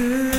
You.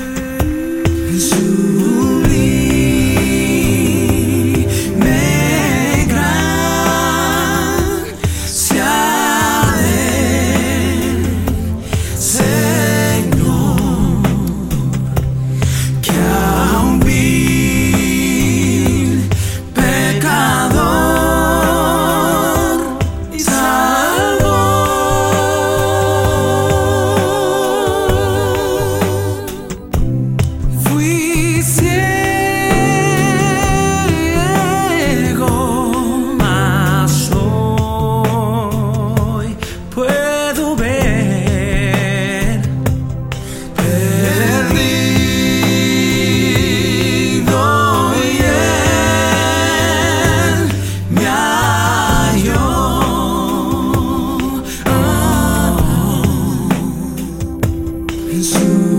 you